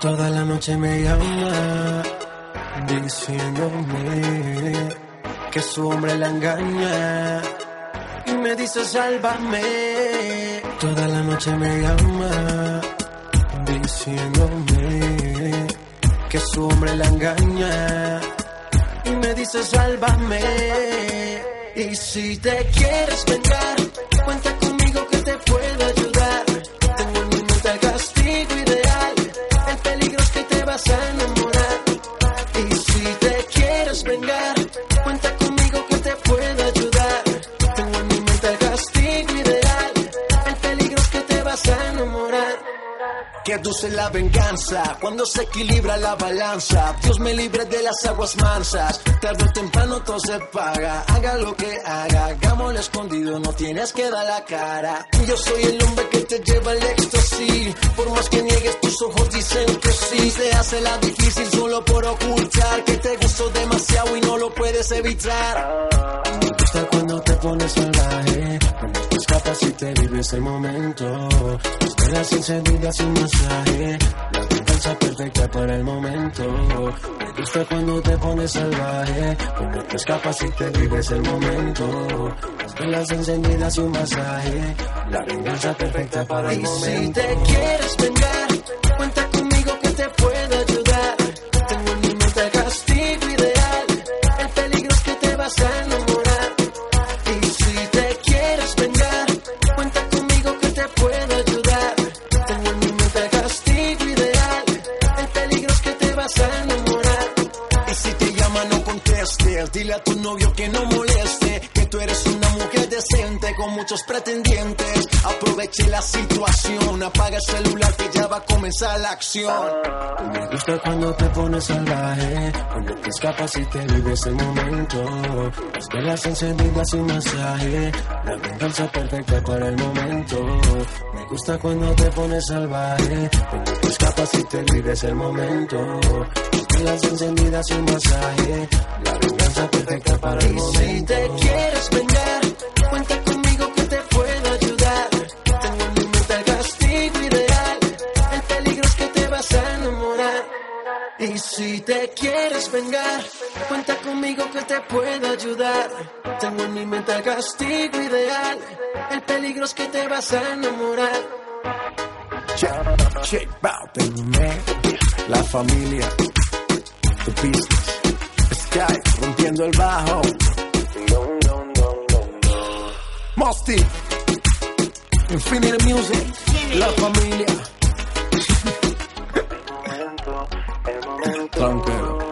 Toda la noche me llama diciéndome que su hombre la engaña y me dice sálvame. Toda la noche me llama diciéndome que su hombre la engaña y me dice sálvame. Y si te quieres vengar, Que dulce la venganza cuando se equilibra la balanza. Dios me libre de las aguas mansas. Tarde o temprano todo se paga. Haga lo que haga, hagámoslo escondido. No tienes que dar la cara. Yo soy el hombre que te lleva el éxtasis. Por más que niegues, tus ojos dicen que sí. Se hace la difícil solo por ocultar que te gustó demasiado y no lo puedes evitar. Me gusta cuando te pones escapas y te vives el momento. Encendidas y un masaje, la venganza perfecta para el momento. Me gusta cuando te pones salvaje, cuando te escapas y te vives el momento. Las velas encendidas y un masaje, la venganza perfecta para el momento. Si te quieres vengar, cuenta conmigo A tu novio que no moleste. Que tú eres una mujer decente con muchos pretendientes. Aproveche la situación. Apaga el celular va a comenzar la acción. Me gusta cuando te pones salvaje. Cuando te escapas y te vives el momento. Las velas encendidas y masaje. La venganza perfecta para el momento. Me gusta cuando te pones salvaje. Cuando te escapas y te vives el momento. Las velas encendidas y masaje. La venganza perfecta para el momento. Si te quieres vengar, Y si te quieres vengar, cuenta conmigo que te puedo ayudar. Tengo en mi mente castigo ideal. El peligro es que te vas a enamorar. Check, check, man. La familia, the business. Sky, rompiendo el bajo. Mosty, Infinite Music, la familia. Trompero.